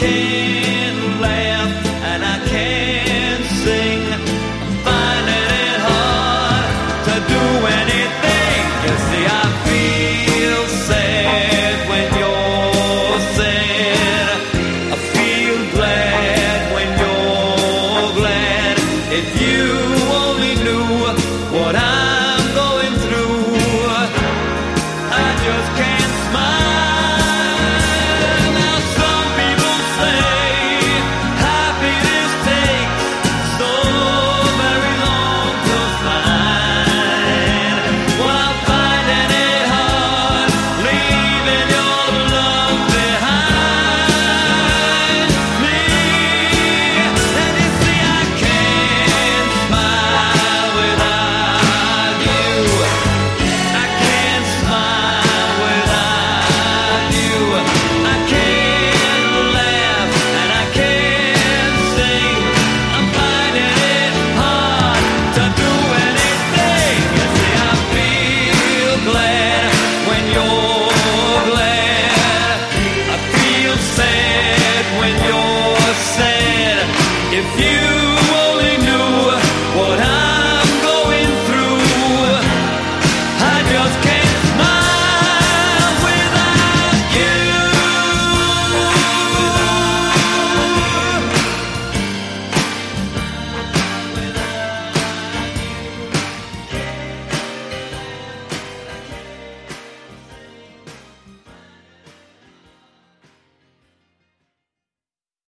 can't laugh and I can't sing. I'm finding it hard to do anything. You see, I feel sad when you're sad. I feel glad when you're glad. If you